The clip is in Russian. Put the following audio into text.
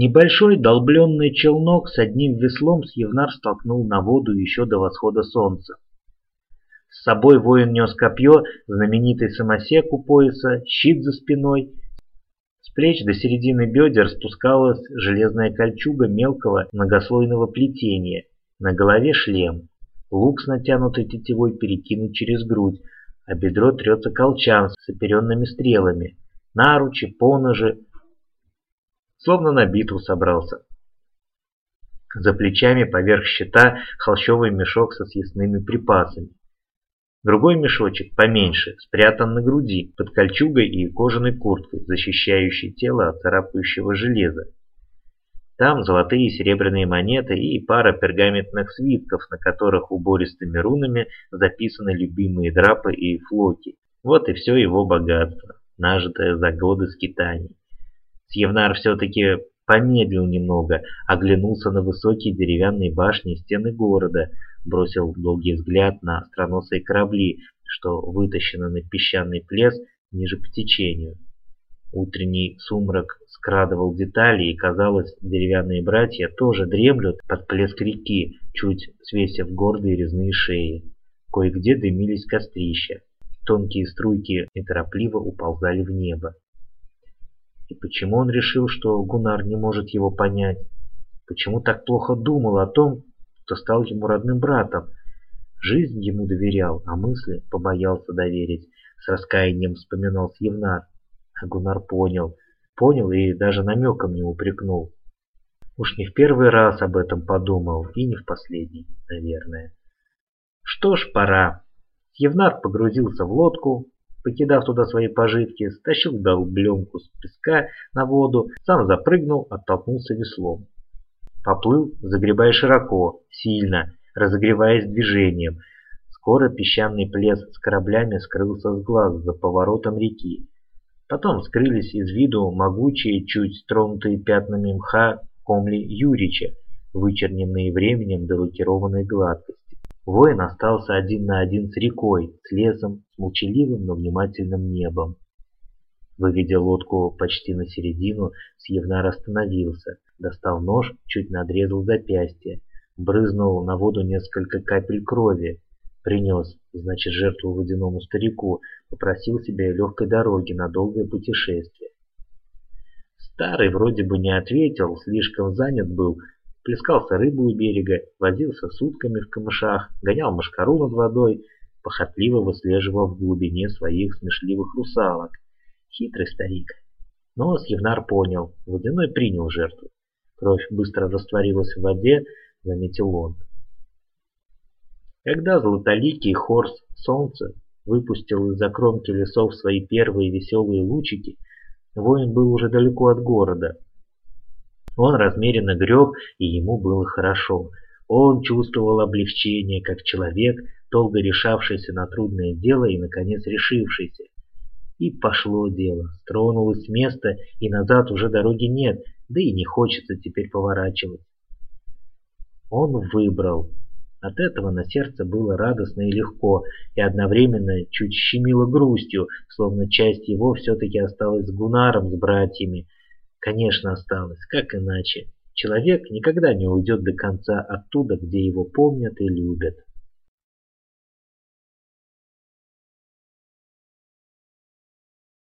Небольшой долбленный челнок с одним веслом Сьевнар столкнул на воду еще до восхода солнца. С собой воин нес копье, знаменитый самосек у пояса, щит за спиной. С плеч до середины бедер спускалась железная кольчуга мелкого многослойного плетения. На голове шлем. Лук с натянутой тетивой перекинут через грудь, а бедро трется колчан с оперенными стрелами. Наручи, поножи, словно на битву собрался. За плечами поверх щита холщовый мешок со съестными припасами. Другой мешочек, поменьше, спрятан на груди, под кольчугой и кожаной курткой, защищающей тело от царапающего железа. Там золотые и серебряные монеты и пара пергаментных свитков, на которых убористыми рунами записаны любимые драпы и флоки. Вот и все его богатство, нажитое за годы скитаний. Сьевнар все-таки помедлил немного, оглянулся на высокие деревянные башни и стены города, бросил долгий взгляд на остроносые корабли, что вытащены на песчаный плес ниже по течению. Утренний сумрак скрадывал детали, и, казалось, деревянные братья тоже дремлют под плеск реки, чуть свесив гордые резные шеи. Кое-где дымились кострища. Тонкие струйки неторопливо уползали в небо. И почему он решил, что Гунар не может его понять? Почему так плохо думал о том, кто стал ему родным братом? Жизнь ему доверял, а мысли побоялся доверить. С раскаянием вспоминал Сьевнар. А Гунар понял. Понял и даже намеком не упрекнул. Уж не в первый раз об этом подумал, и не в последний, наверное. Что ж, пора. Евнар погрузился в лодку, покидав туда свои пожитки, стащил долбленку с песка на воду, сам запрыгнул, оттолкнулся веслом. Поплыл, загребая широко, сильно, разогреваясь движением. Скоро песчаный плес с кораблями скрылся с глаз за поворотом реки. Потом скрылись из виду могучие, чуть тронутые пятнами мха комли Юрича, вычерненные временем до лакированной гладкости. Воин остался один на один с рекой, с лесом, с молчаливым, но внимательным небом. Выведя лодку почти на середину, Сьевнар остановился, достал нож, чуть надрезал запястье, брызнул на воду несколько капель крови, принес, значит, жертву водяному старику, попросил себе легкой дороги на долгое путешествие. Старый вроде бы не ответил, слишком занят был, плескался рыбу у берега, возился сутками в камышах, гонял мошкару над водой, похотливо выслеживал в глубине своих смешливых русалок. Хитрый старик. Но Сьевнар понял, водяной принял жертву. Кровь быстро растворилась в воде, заметил он. Когда золотоликий хорс солнца выпустил из-за кромки лесов свои первые веселые лучики, воин был уже далеко от города, он размеренно греб, и ему было хорошо. Он чувствовал облегчение, как человек, долго решавшийся на трудное дело и, наконец, решившийся. И пошло дело, стронулось с места, и назад уже дороги нет, да и не хочется теперь поворачивать. Он выбрал. От этого на сердце было радостно и легко, и одновременно чуть щемило грустью, словно часть его все-таки осталась с Гунаром, с братьями, Конечно, осталось, как иначе. Человек никогда не уйдет до конца оттуда, где его помнят и любят.